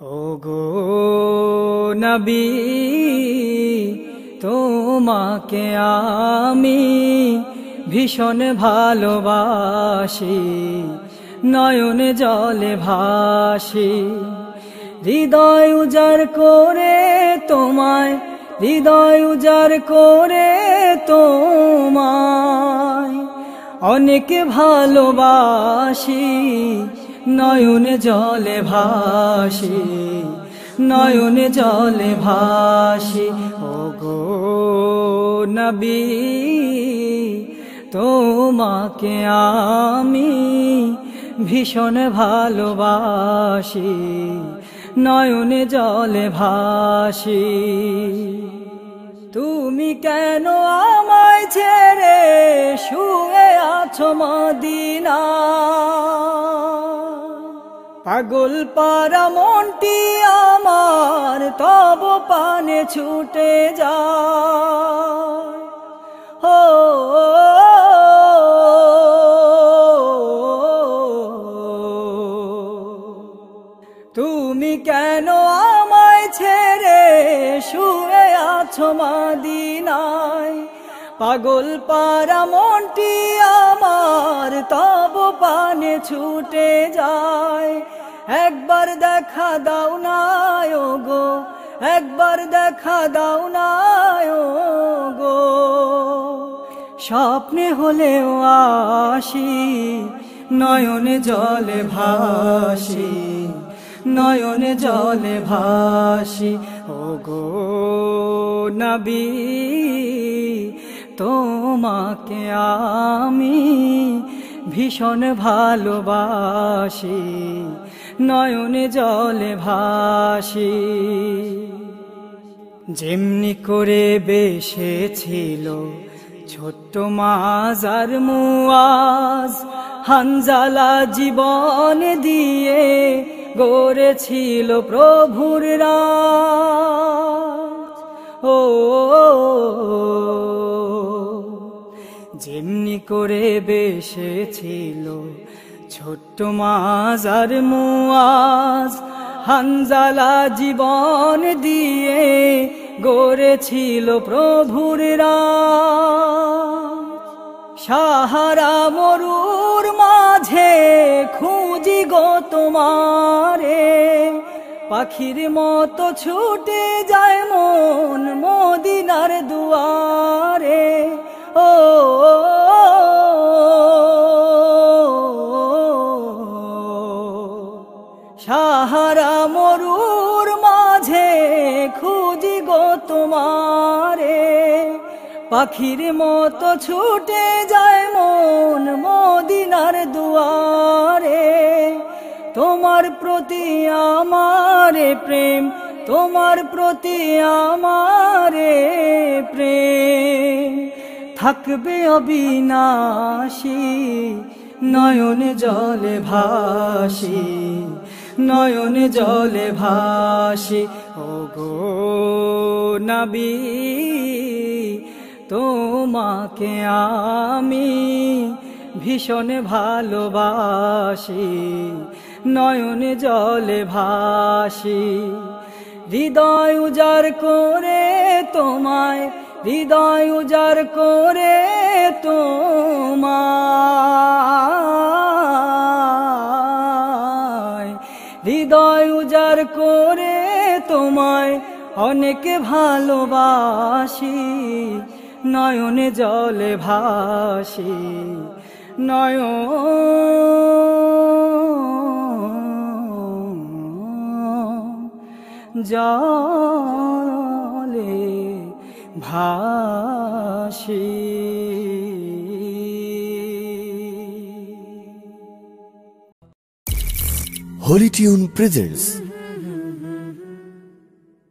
ও গো নবী, তোমাকে আমি ভীষণ ভালোবাসি, নয়নে জলে ভাসি। হৃদয় উজাড় করে তোমায়, হৃদয় উজাড় করে তোমায়, অনেক ভালোবাসি। নয়নে জলে ভাসি, নয়নে জলে ভাসি। গো নবী, তোমাকে আমি ভীষণ ভালোবাসি, নয়নে জলে ভাসি। তুমি কেন আমায় ছেড়ে শুয়ে আছো মদিনা? পাগল পারা মনটি আমার তব পানে ছুটে যায়। ও তুমি কেন আমায় ছেড়ে শুয়ে আছো মাদিনায়? পাগল পারা মনটি আমার তব পানে ছুটে যায়। একবার দেখা দাও না গো, একবার দেখা দাও না গো। স্বপ্নে হলেও আসি, নয়নে জলে ভাসি, নয়নে জলে ভাসি। ও গো নবী, তোমাকে আমি ভীষণ ভালোবাসি। নয়নে জলে ভাসি। যেমনি করে বেসেছিল ছোট্ট মাজার মুয়াজ, হানজালা জীবন দিয়ে গড়েছিল প্রভুর রাজ। ও, যেমনি করে বেসেছিল ছোট্ট মাজার মুয়াজ হানজালা জীবন দিয়ে গড়েছিল প্রভুর সাহারা মরুর মাঝে খুঁজি গো তোমারে, পাখির মতো ছুটে যায় মন মদিনার দুয়ারে। সাহারা মরুর মাঝে খুঁজি গো তোমারে। পাখির মতো ছুটে যায় মন মদিনার দুয়ারে। তোমার প্রতি আমারে প্রেম, তোমার প্রতি আমারে প্রেম। থাকবে অবিনাশী, নয়ন জলে ভাসি। নয়নে জলে ভাসি। ও গো নবী, তোমাকে আমি ভীষণ ভালোবাসি। নয়ন জলে ভাসি। হৃদয় উজাড় করে তোমায়, হৃদয় উজাড় করে তোমায়। হৃদয় উজাড় করে তোমায় অনেক ভালোবাসি। নয়নে জলে ভাসি। নয় জলে ভাসি। Tune presents